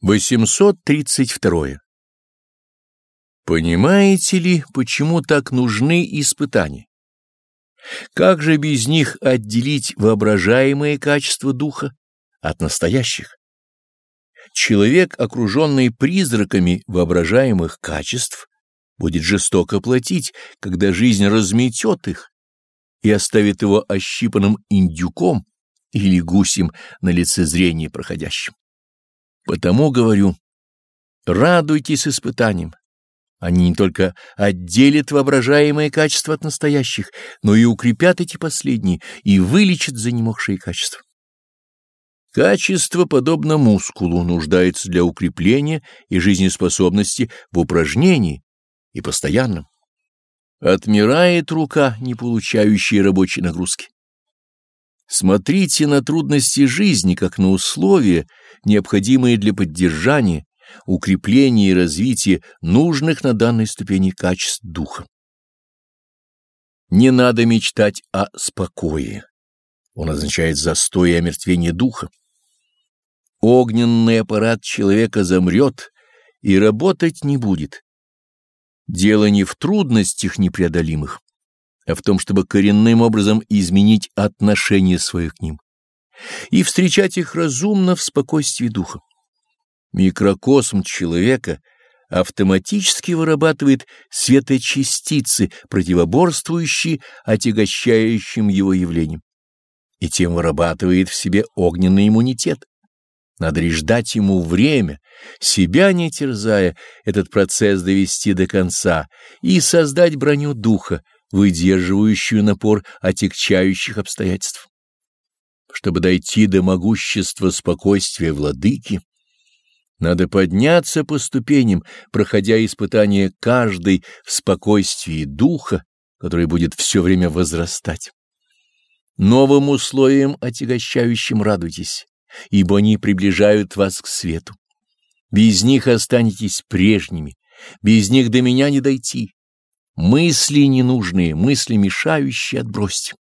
832. Понимаете ли, почему так нужны испытания? Как же без них отделить воображаемые качества духа от настоящих? Человек, окруженный призраками воображаемых качеств, будет жестоко платить, когда жизнь разметет их и оставит его ощипанным индюком или гусем на лице зрения проходящим. Потому говорю, радуйтесь испытаниям. Они не только отделят воображаемые качества от настоящих, но и укрепят эти последние и вылечат занемогшие качества. Качество, подобно мускулу, нуждается для укрепления и жизнеспособности в упражнении и постоянном. Отмирает рука, не получающая рабочей нагрузки. Смотрите на трудности жизни как на условия, необходимые для поддержания, укрепления и развития нужных на данной ступени качеств духа. Не надо мечтать о спокое. Он означает застой и омертвение духа. Огненный аппарат человека замрет и работать не будет. Дело не в трудностях непреодолимых, а в том, чтобы коренным образом изменить отношение свое к ним и встречать их разумно в спокойствии духа. Микрокосм человека автоматически вырабатывает светочастицы, противоборствующие отягощающим его явлениям, и тем вырабатывает в себе огненный иммунитет. Надо лишь дать ему время, себя не терзая, этот процесс довести до конца и создать броню духа, выдерживающую напор отягчающих обстоятельств. Чтобы дойти до могущества спокойствия владыки, надо подняться по ступеням, проходя испытания каждой в спокойствии духа, который будет все время возрастать. Новым условиям отягощающим радуйтесь, ибо они приближают вас к свету. Без них останетесь прежними, без них до меня не дойти. Мысли ненужные, мысли мешающие отбросьте.